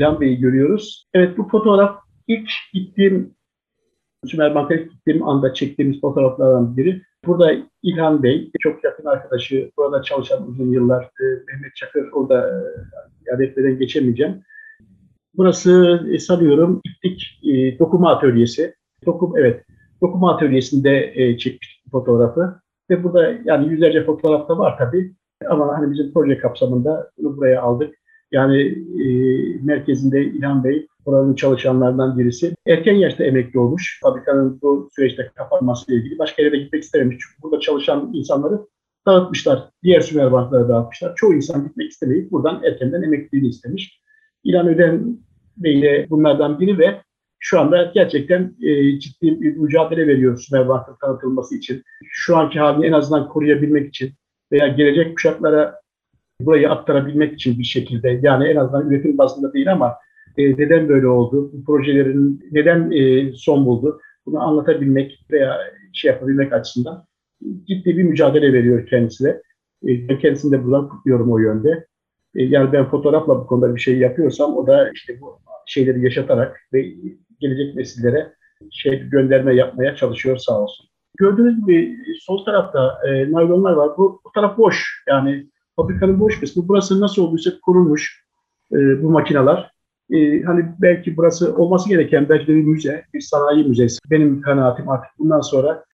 İlhan Bey'i görüyoruz. Evet bu fotoğraf ilk gittiğim Sümer Bank'a ilk gittiğim anda çektiğimiz fotoğraflardan biri. Burada İlhan Bey, çok yakın arkadaşı, burada çalışan uzun yıllar e, Mehmet Çakır, orada e, yani etmeden geçemeyeceğim. Burası e, sanıyorum İptik dokuma atölyesi. Dokum, evet, dokuma atölyesinde çekmiş fotoğrafı. Ve burada yani yüzlerce fotoğraf da var tabii. Ama hani bizim proje kapsamında bunu buraya aldık. Yani e, merkezinde İlhan Bey, buranın çalışanlardan birisi. Erken yaşta emekli olmuş. Fabrikanın bu süreçte kapanmasıyla ilgili. Başka yere de gitmek istememiş. Çünkü burada çalışan insanları dağıtmışlar. Diğer sümer banklara dağıtmışlar. Çoğu insan gitmek istemeyip buradan erkenden emekliliğini istemiş. İlhan Öden Bey de bunlardan biri ve şu anda gerçekten e, ciddi bir mücadele veriyor Sümer Bank'ın tanıtılması için. Şu anki halini en azından koruyabilmek için veya gelecek kuşaklara burayı aktarabilmek için bir şekilde yani en azından üretim bazında değil ama e, neden böyle oldu, bu projelerin neden e, son buldu bunu anlatabilmek veya şey yapabilmek açısından ciddi bir mücadele veriyor kendisine. E, kendisini de buradan kutluyorum o yönde. E, yani ben fotoğrafla bu konuda bir şey yapıyorsam o da işte bu şeyleri yaşatarak ve gelecek nesillere şey gönderme yapmaya çalışıyor sağ olsun. Gördüğünüz gibi sol tarafta e, naylonlar var. Bu, bu taraf boş. Yani fabrikanın boş kısmı. Burası nasıl olduysa kurulmuş e, bu makineler. E, hani belki burası olması gereken belki de bir müze, bir sanayi müzesi. Benim kanaatim artık bundan sonra